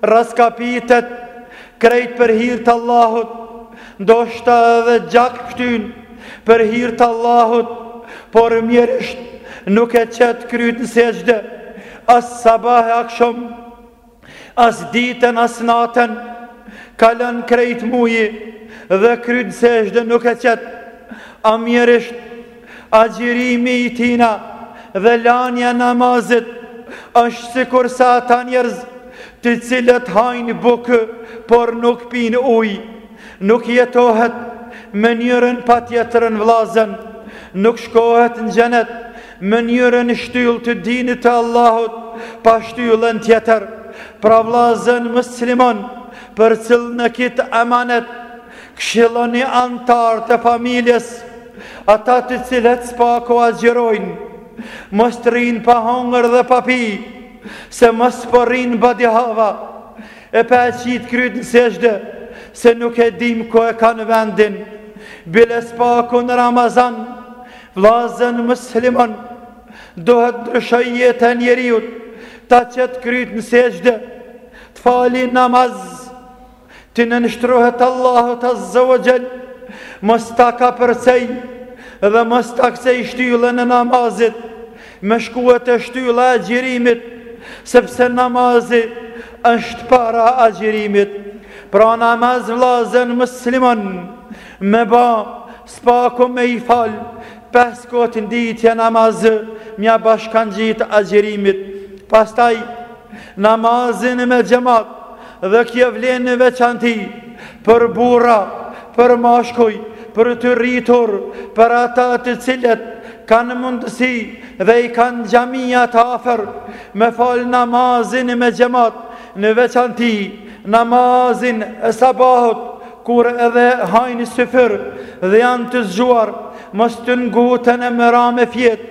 Rraskapitet krejt për hir t'Allahut, ndoshta edhe gjak pshtyn për hir t'Allahut, por mjerisht nuk e qet kryt në sexhde, as sabah e akshom, as ditën as natën, kalon krejt muji dhe kryt në sexhde nuk e qet, a mjerisht, Agjërimi i tina dhe lanja namazit është sikurse ata njerëz të cilët hajnë bukë por nuk pinë uj. Nuk jetohet me njërën pa tjetrën vllazën. Nuk shkohet në xhenet me njërën shtyllë të dinit të Allahut pa shtyllën tjetër. Pra vllazën musliman përcillne kit emanet Këshilloni anëtarët e familjes, ata të cilët së paku agjërojnë, mos të rrinë pa hongër dhe pa pi, se mos po rrinë badihava, e pa e qitë kryt në sexhde, se nuk e dim ku e kanë vendin, bile së paku në Ramazan, vllazën muslimon, duhet ndryshoj jeta e njeriut, ta qet kryt në sexhde, të fali namaz, T'i nënshtrohet Allahut Azza wa Jall, mos ta kapërcej dhe mos ta kthej shtyllën e namazit me shkua te shtylla e agjirimit, sepse namazi është para agjirimit. Pra namaz vllazën muslimon me ba, së paku me i fal, pes kohët në ditë namaz, me ia bashkangjitë agjirimit. Pastaj, namazin me xhamat dhe kjo vlen në veçanti për burra, për mashkuj, për të rritur, për ata të cilët kanë mundësi dhe i kanë xhamiat afër me falë namazin me xhemat në veçanti namazin e sabahut kur edhe hajnë syfyr dhe janë të zgjuar mos të nguten e me ra me fjetë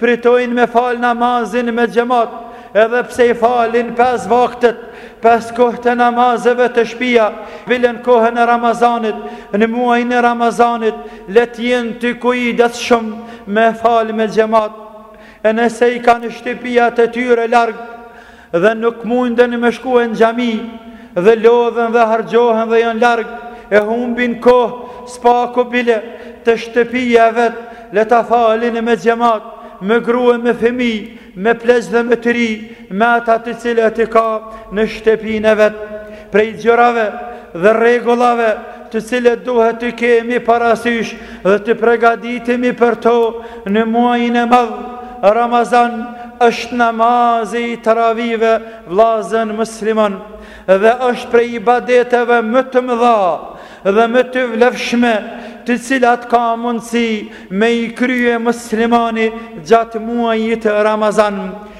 Pritojnë me falë namazin me xhamat, edhe pse i falin pesë vaktet, pesë kohë të namazeve te shpia, bile n' kohën e Ramazanit, në muajin e Ramazanit, le të jenë të kujdesshëm me falë me xhamat, e nëse i kanë shtëpiat e tyre larg, dhe nuk munden me shkue në xhami dhe lodhen dhe harxhohen dhe janë larg e humbin kohë së paku bile te shtëpia e vet le ta falin me xhemat me grue me fëmi me pleq dhe me të ri me ata të cilët i ka në shtëpinë e vet prej gjërave dhe rregullave të cilët duhet të kemi parasysh dhe të pregaditemi për to në muajin e madh Ramazan është namazi i taravive vlazen musliman dhe është prej ibadeteve më të mëdha dhe më të vlefshme të cilat ka mundësi me i krye muslimani gjatë muajit Ramazan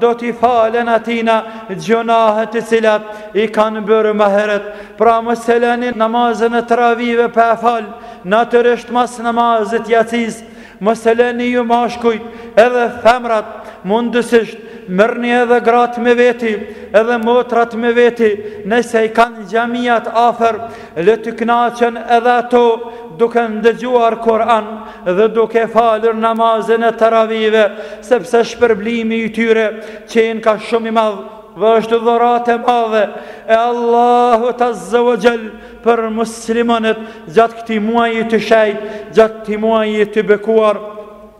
do t'i falen atina gjunahet të cilat i kanë bërë ma herët, pra mos e leni namazin e travive pa e fal, natyrisht mas namazit t'jacisë, mos e leni ju mashkujt edhe femrat, mundësisht merrni edhe gratë me veti, edhe motrat me veti, nëse i kanë xhamiat afër, Le të kënaqen edhe ato duke ndëgjuar Kur'an dhe duke falur namazin e taravive, sepse shpërblimi i tyre qenka shumë i madh dhe është dhuratë e madhe e Allahut Azza wa Jall për muslimanët gjatë këtij muaji të shejtë, gjatë këtij muaji të bekuar.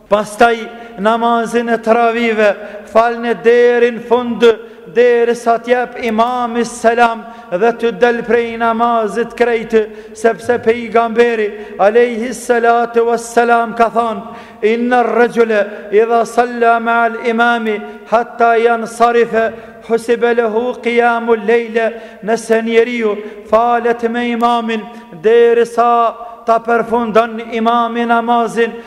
Pastaj namazin e travive falne deri në fund derisa të jap imami selam dhe të del prej namazit krejt sepse pejgamberi alayhi salatu wassalam ka thënë inna ar-rajula idha salla ma'a al-imami hatta yansarifa husibe lehu kijamu lejle nëse njeriu falet me imamin deri sa ta përfundon imami namazin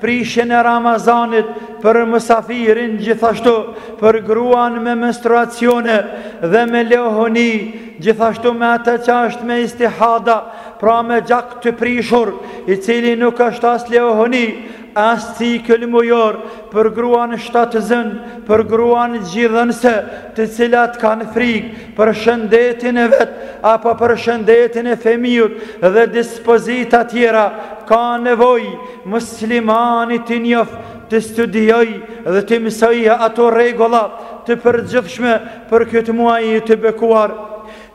Prishjen e Ramazanit për mësafirin gjithashtu për gruan me menstruacione dhe me lehoni, gjithashtu me atë që është me istihada, pra me gjak të prishur, i cili nuk është as lehoni, as cikël mujor, për gruan shtatzënë, për gruan gjidhënëse, të cilat kanë frikë për shëndetin e vet, apo për shëndetin e fëmijut dhe dispozita tjera, ka nevojë Muslimani t'i njof, t'i studiojë dhe t'i mësojë ato rregulla të përgjithshme për këtë muaj të bekuar.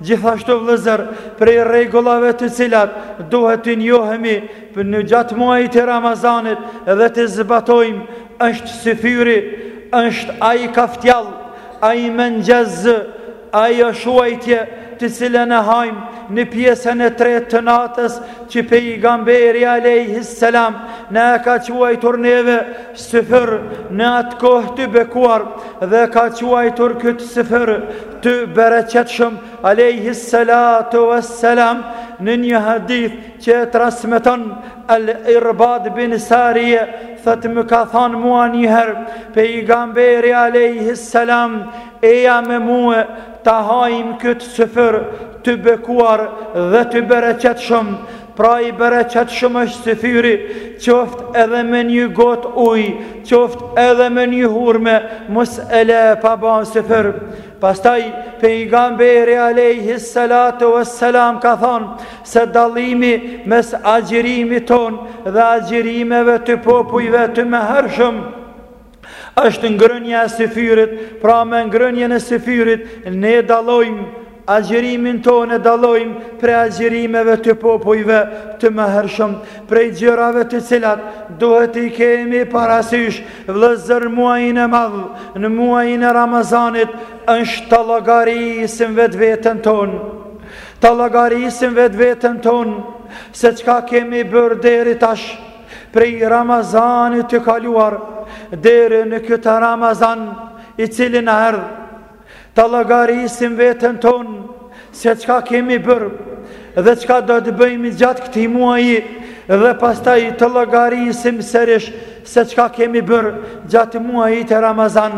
Gjithashtu vëllezër, prej rregullave të cilat duhet të njohemi ne gjatë muajt të Ramazanit dhe t'i zbatojmë, është syfyri, është ai kafjall, ai mëngjes, Ajo shujtje të cilën e hajmë në pjesën e tretë të natës që pejgamberi alejhis selam na e ka quajtur neve syfyr në atë kohë të bekuar dhe e ka quajtur këtë syfyr të bereqetshëm alejhis salatu e selam në një hadith që e transmiton al irbad bin sarije thotë më ka thanë mua njëherë pejgamberi alejhis selam Eja me mue ta hajmë kyt syfyr të bekuar dhe të bereqetshëm, pra i bereqetshëm është syfyri qoftë edhe me një gotë ujë qoftë edhe me një hurme mos e le pa ban syfyr pastaj pejgamberi alejhi salatu ve selam ka thanë se dallimi mes agjërimit tonë dhe agjërimeve të popujve të mëhershëm është ngrënia e syfyrit, pra me ngrënien e syfyrit ne dallojmë agjërimin tonë e dallojmë prej agjërimeve të popujve të mëhershëm, prej gjërave të cilat duhet t'i kemi parasysh vëllezër muajin e madh, në muajin e Ramazanit është ta llogarisim vetveten tonë, ta llogarisim vetveten tonë, se çka kemi bërë deri tash, Prej Ramazanit të kaluar deri në këtë Ramazan i cili na erdh të llogarisim veten tonë se çka kemi bërë dhe çka do të bëjmë gjatë këtij muaji dhe pastaj të llogarisim sërish se çka kemi bërë gjatë muajit të Ramazan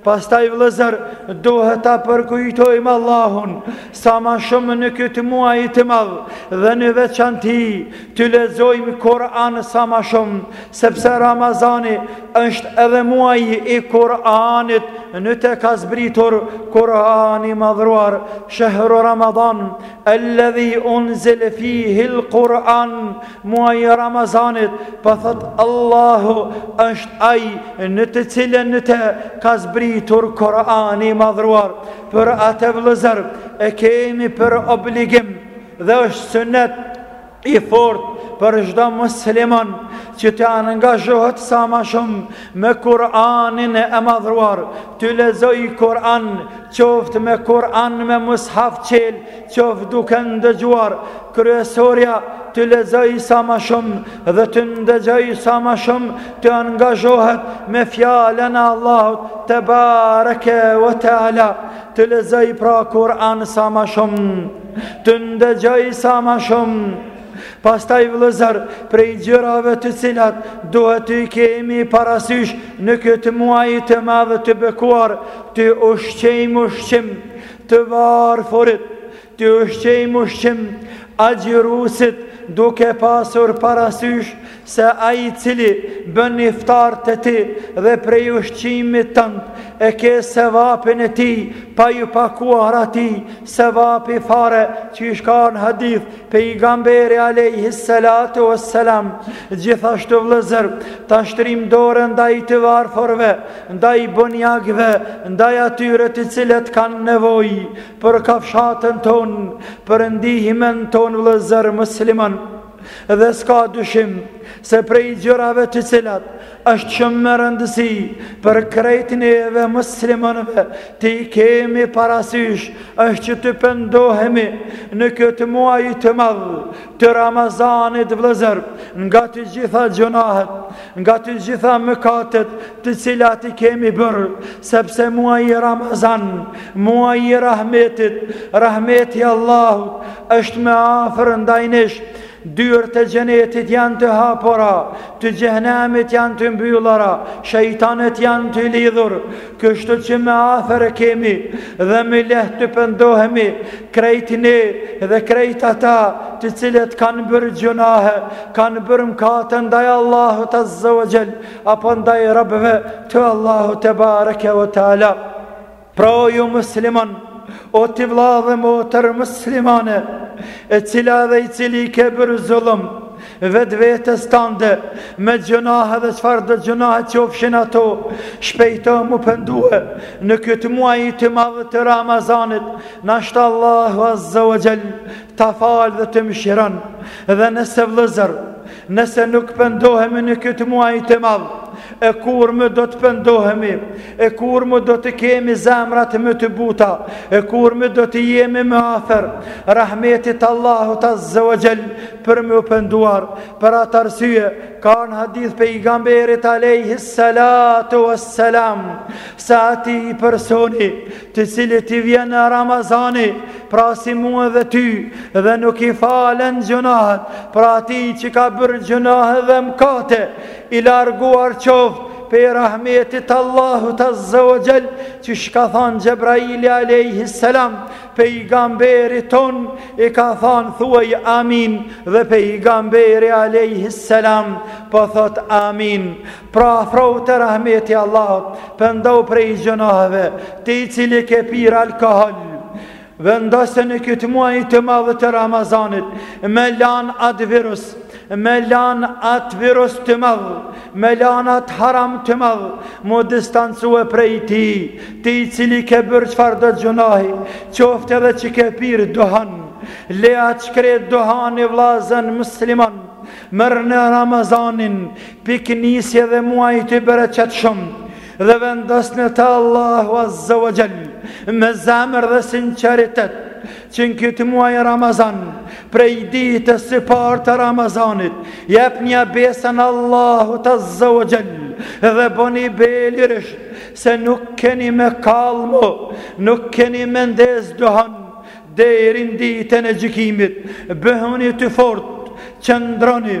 Pastaj vëllezër, duhet ta përkujtojmë Allahun sa ma shumë në këtë muaj të madh dhe në veçanti të lexojmë Kuran sa ma shumë, sepse Ramazani është edhe muaji i Kuranit në të ka zbritur Kurani i madhëruar, shehru Ramadan, el-ledhi unzile fihil Kuran, Muaji i Ramazanit, po thotë Allahu, është ai në të cilin në te ka zbritur Kur'ani i madhëruar. Për atë vëllezër e kemi për obligim dhe është sunet i fortë për çdo musliman që të angazhohet sa ma shumë me Kur'anin e madhëruar, të lexojë Kur'an, qoftë me Kur'an me mushaf çel, qoftë duke ndëgjuar Kryesorja të lexojë sa ma shumë dhe të ndëgjojë sa ma shumë të angazhohet me fjalën e Allahut tebareke ve teala të lexojë pra Kur'an sa ma shumë të ndëgjojë sa ma shumë pastaj vëllezër prej gjërave të cilat duhet të kemi parasysh në këtë muaj të madh të bekuar të ushqejmë ushqim të varfurit T'i ushqejmë ushqim agjëruesit duke pasur parasysh se ai i cili bën iftar te ti dhe prej ushqimit tënd e ke sevapin e tij pa ju pakuar atij sevapi fare siç ka në hadith pejgamberi alejhi salatu ue selam gjithashtu vllezër ta shtrijmë dorën ndaj të varforve ndaj bonjakve ndaj atyre të cilët kanë nevojë për kafshatën tonë, për ndihmën tonë vllezër muslimanë. Dhe s'ka dyshim se prej gjërave të cilat është shumë me rëndësi për krejt neve muslimanëve t'i kemi parasysh është që të pendohemi në këtë muaj të madh të Ramazanit vllezër nga të gjitha gjunahet nga të gjitha mëkatet të cilat i kemi bërë, sepse muaji Ramazan, muaji i rahmetit, rahmeti i Allahut, është më afër ndaj nesh, dyrt e xhenetit janë të hapura, të xhehnemit janë të mbyllura, shejtanët janë të lidhur, Kështu që më afër e kemi dhe më lehtë të pendohemi krejt ne dhe krejt ata të cilët kanë bërë gjunahe, kanë bërë mkate ndaj Allahut Azze ue Xhel, apo ndaj robëve të Allahut tebareke ue teala. Pra ju muslimanë, o ti vlla dhe motër muslimane, e cila dhe i cili ke bërë zullum, Vetvetes tande, me gjunahe dhe çfarëdo gjunahe qofshin ato, shpejto m'u pendue në këtë muaj të madh të Ramazanit, ndoshta Allahu Azze ue Xhel, të falë dhe të mëshiron, dhe nëse vllezër, nëse nuk pendohemi në këtë muaj të madh, e kur më do të pendohemi, e kur më do t'i kemi zemrat më të buta, e kur më do të jemi më afër rahmetit Allahut Azze ue Xhel, për me u penduar, për atë arsye, ka në hadith pejgamberit alejhi salatu ue selam, se atij personi të cilit i vjen Ramazani, pra si mua dhe ty, dhe nuk i falen gjunahet, pra atij që ka bërë gjunahet dhe mkate, i larguar qoftë, pej rahmetit Allahut Azze ue Xhel, siç ka thanë Xhebraili alejhi selam, Pejgamberit tonë i ka thanë thuaj amin dhe pejgamberi alejhi selam po thotë amin. Pra afrohu te rahmeti i Allahut, pendohu prej gjunaheve, ti i cili ke pirë alkool. Vendose në këtë muaj të madh të Ramazanit me lanë atë virus Me lan at virus të madh, me lan at haram të madh, mu distancue prej ti, ti i cili ke bërë çfarëdo gjynahi, qoftë edhe që ke pirë duhan, le at shkret duhan, vllazën musliman, merrne Ramazanin, pikënisje edhe muaj të bereqetshëm, dhe vendosne te Allahu Azza wa Xhel, me zemër dhe sinqeritet, që në këtë muaj Ramazan, prej ditës së parë të Ramazanit, jepnja besën Allahut Azza wa Xhel dhe boni be lirisht se nuk keni me kall mo, nuk keni me ndez duhan deri n'ditën e gjykimit, bëhuni të fort, qëndroni,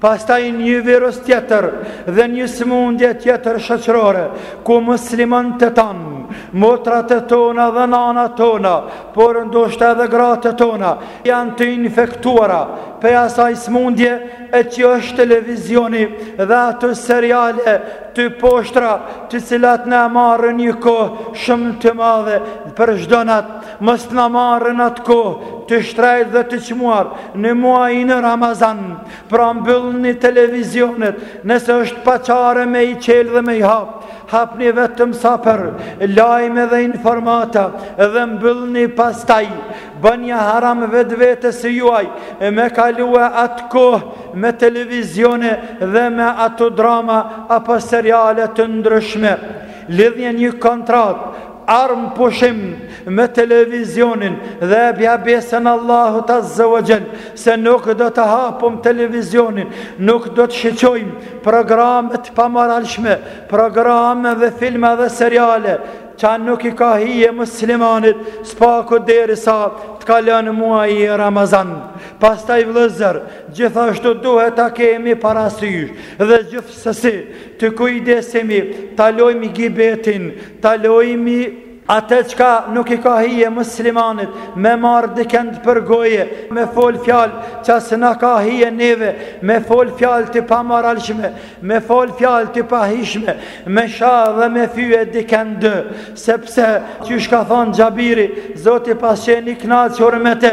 pastaj një virus tjetër dhe një smundje tjetër shoqërore, ku muslimontet tanë, motrat e tona dhe nanat tona, por ndoshta edhe gratë e tona, janë të infektuara prej asaj smundje e që është televizioni dhe ato seriale të poshtra të cilat na e marrin një kohë shumë të madhe për çdo natë Mos të na marrën atë kohë të shtrenjtë dhe të çmuar në muajin Ramazan, pra mbyllni televizionet nëse është pa çare me i çelë dhe me i hapë, hapni vetëm sa për lajme dhe informata dhe mbyllni pastaj, bënja haram vetvetes së juaj me kalue atë kohë me televizione dhe me ato drama apo seriale të ndryshme. Lidhnie një kontratë, armëpushim me televizionin dhe jepja besën Allahut Azza wa Xhel se nuk do ta hapim televizionin, nuk do të shiqojmë programe të pamoralshme, programe dhe filma dhe seriale, ça nuk i ka hije muslimanit, së paku derisa të kalën muaji Ramazan. Pastaj vëllezër, gjithashtu duhet ta kemi parasysh dhe gjithsesi të kujdesemi, ta lojmë gibetin, Ta lojmë atë çka nuk i ka hije muslimanit me marë dikend përgoje, me fol fjalë ça s'na ka hije neve, me fol fjalë të pamoralshme, me fol fjalë të pahijshme, me sha dhe me fyje dikend, sepse qysh ka thonë Xhabiri, Zoti past qenë i knaqur me te,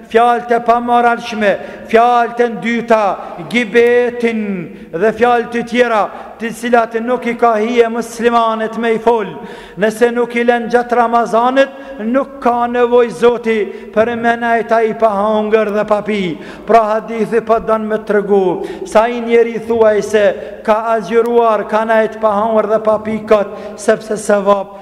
fjalët e pamoralshme, fjalët e ndyta, gibetin dhe fjalë të tjera, të cilat nuk i ka hije muslimanit me i fol. Nëse nuk i lën gjatë Ramazanit, nuk ka nevojë Zoti për me nejt ai pa hangër dhe pa pi. Pra hadithi po don me tregu se ai njeri thuajse ka agjëruar, ka nejt pa hangër dhe pa pi kot, sepse sevap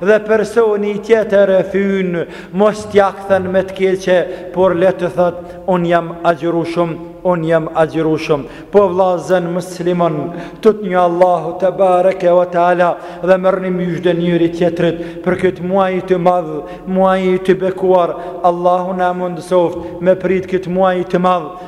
Dhe personi tjetër e fyn, mos t'ia kthen me të keqe, por le të thotë, unë jam agjërueshëm, unë jam agjërueshëm. Po vllazën muslimanë, tutni Allahun tebareke ve teala dhe merrni myzhde njëri-tjetrit për këtë muaj të madh, muaj të bekuar. Allahu na mundësoftë me prit këtë muaj të madh.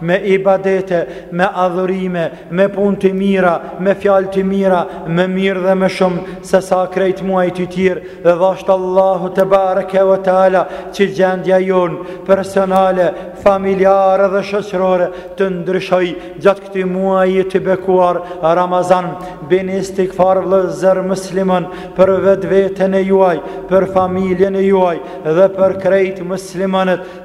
me ibadete, me adhurime, me punë të mira, me fjalë të mira, më mirë dhe më shumë sesa krejt muajt e tjerë, e dhashtë Allahu tebareke ve teala, që gjendja jonë, personale, familjare dhe shoqërore, të ndryshojë gjatë këtij muaji të bekuar Ramazan, bëni istigfar vëllezër muslimanë, për vetëveten e juaj, për familjen e juaj, dhe për krejt muslimanët,